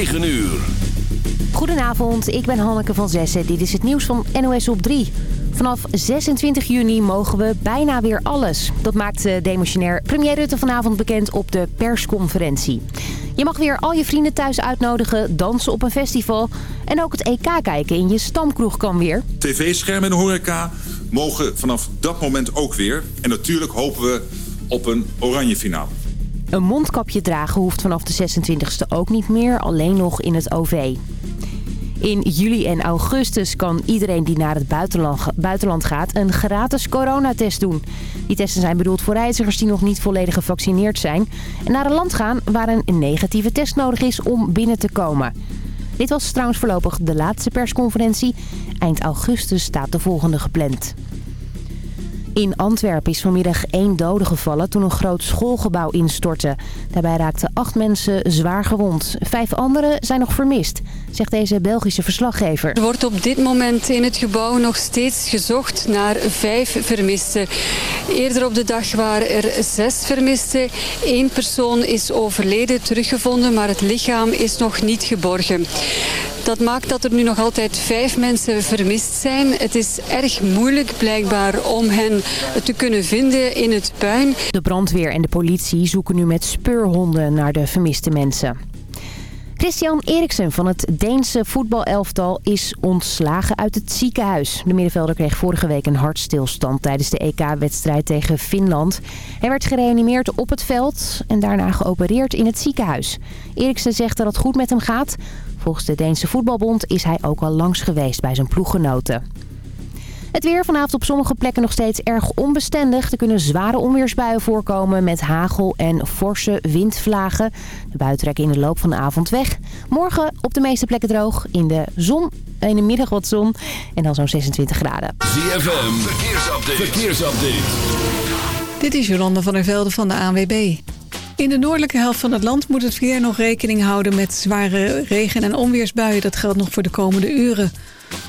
9 uur. Goedenavond, ik ben Hanneke van Zessen. Dit is het nieuws van NOS op 3. Vanaf 26 juni mogen we bijna weer alles. Dat maakt demissionair premier Rutte vanavond bekend op de persconferentie. Je mag weer al je vrienden thuis uitnodigen, dansen op een festival... en ook het EK kijken in je stamkroeg kan weer. TV-schermen en horeca mogen vanaf dat moment ook weer. En natuurlijk hopen we op een oranje finale. Een mondkapje dragen hoeft vanaf de 26e ook niet meer, alleen nog in het OV. In juli en augustus kan iedereen die naar het buitenland, gaat een gratis coronatest doen. Die testen zijn bedoeld voor reizigers die nog niet volledig gevaccineerd zijn... en naar een land gaan waar een negatieve test nodig is om binnen te komen. Dit was trouwens voorlopig de laatste persconferentie. Eind augustus staat de volgende gepland. In Antwerpen is vanmiddag één dode gevallen toen een groot schoolgebouw instortte. Daarbij raakten acht mensen zwaar gewond. Vijf anderen zijn nog vermist, zegt deze Belgische verslaggever. Er wordt op dit moment in het gebouw nog steeds gezocht naar vijf vermisten. Eerder op de dag waren er zes vermisten. Eén persoon is overleden, teruggevonden, maar het lichaam is nog niet geborgen. Dat maakt dat er nu nog altijd vijf mensen vermist zijn. Het is erg moeilijk blijkbaar om hen te kunnen vinden in het puin. De brandweer en de politie zoeken nu met speurhonden naar de vermiste mensen. Christian Eriksen van het Deense voetbalelftal is ontslagen uit het ziekenhuis. De middenvelder kreeg vorige week een hartstilstand tijdens de EK-wedstrijd tegen Finland. Hij werd gereanimeerd op het veld en daarna geopereerd in het ziekenhuis. Eriksen zegt dat het goed met hem gaat. Volgens de Deense voetbalbond is hij ook al langs geweest bij zijn ploeggenoten. Het weer vanavond op sommige plekken nog steeds erg onbestendig. Er kunnen zware onweersbuien voorkomen met hagel en forse windvlagen. De buien trekken in de loop van de avond weg. Morgen op de meeste plekken droog. In de zon, in de middag wat zon. En dan zo'n 26 graden. ZFM, verkeersupdate. verkeersupdate. Dit is Jolanda van der Velde van de ANWB. In de noordelijke helft van het land moet het verkeer nog rekening houden met zware regen- en onweersbuien. Dat geldt nog voor de komende uren.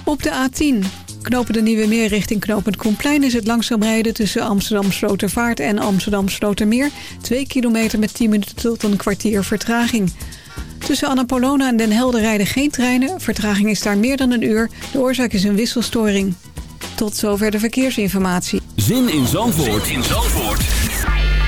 Op de A10 knopen de Nieuwe Meer richting knooppunt Koenplein... is het langzaam rijden tussen Amsterdam Slotervaart en Amsterdam Slotermeer. 2 kilometer met 10 minuten tot een kwartier vertraging. Tussen Annapolona en Den Helder rijden geen treinen. Vertraging is daar meer dan een uur. De oorzaak is een wisselstoring. Tot zover de verkeersinformatie. Zin in Zandvoort, zin in Zandvoort.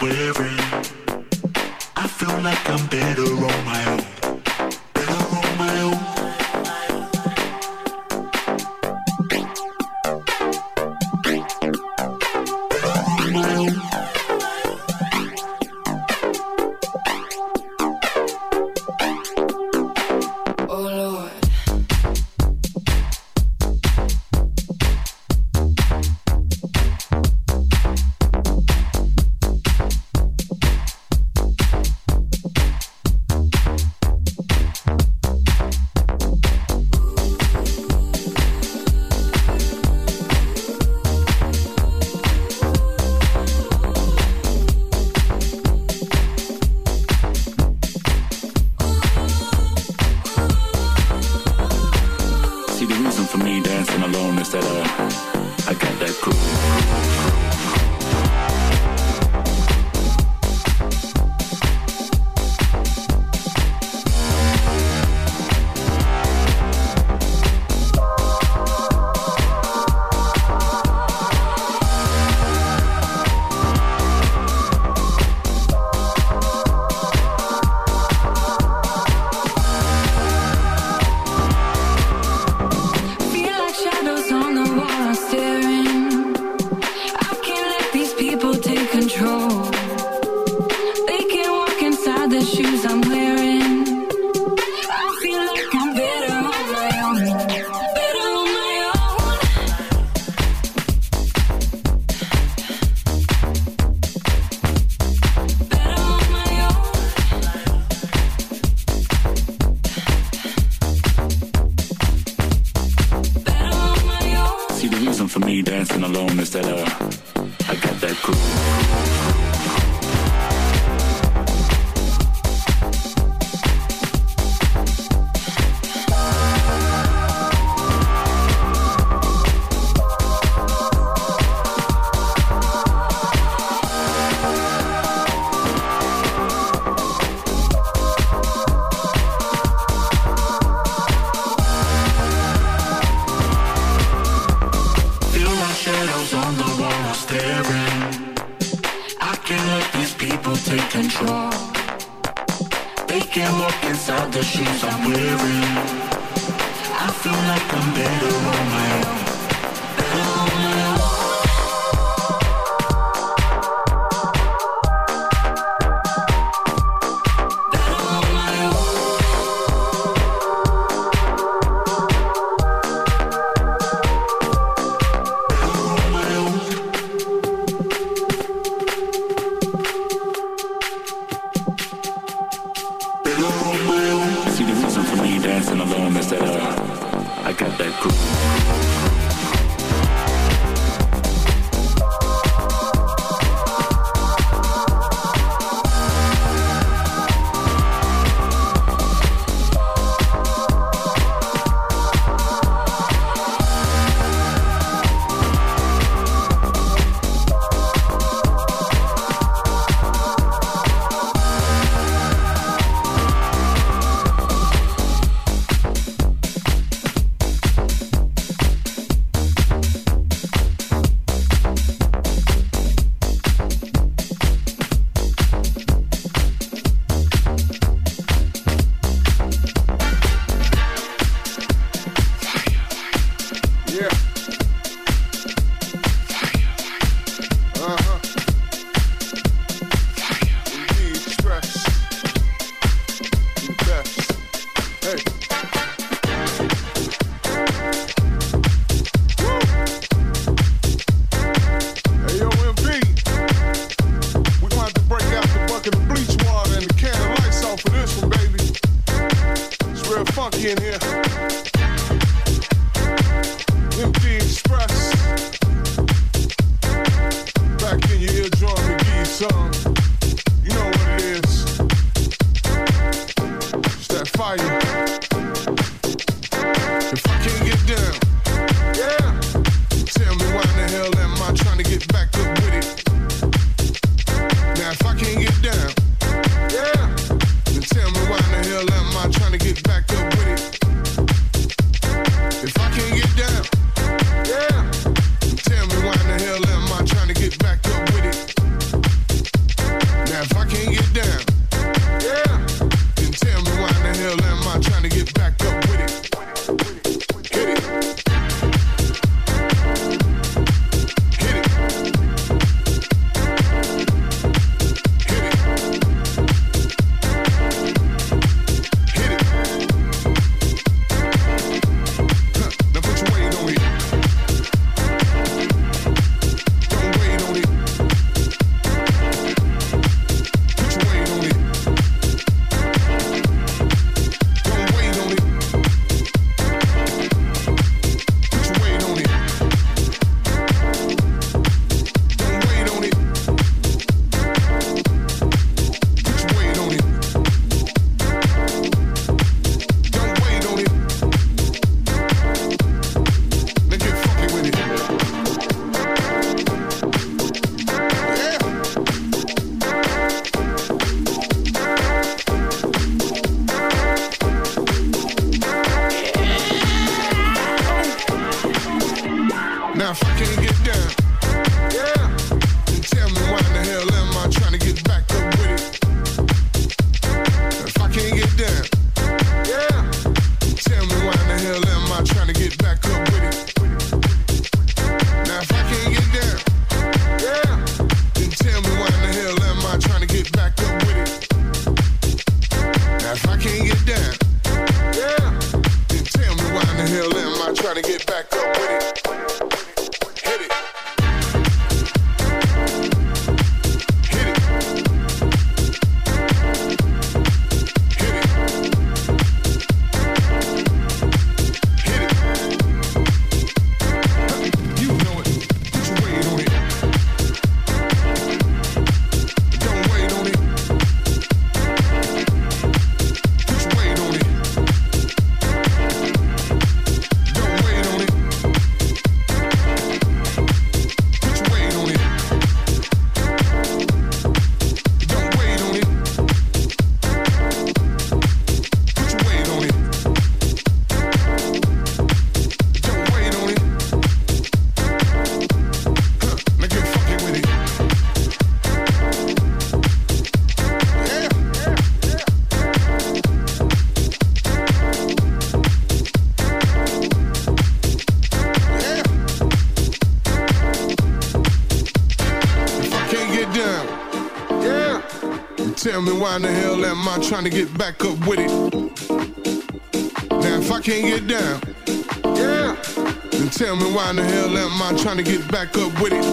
wherever why in the hell am I trying to get back up with it? Now if I can't get down, yeah, then tell me why in the hell am I trying to get back up with it?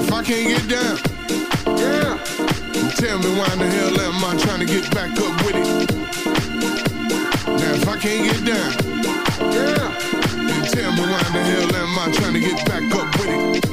If I can't get down, yeah, then tell me why in the hell am I trying to get back up with it? Now if I can't get down, yeah, then tell me why in the hell am I trying to get back up with it?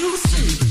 juicy.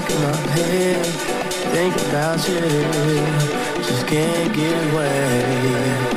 Stuck in my head. Think about you, just can't get away.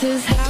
This is how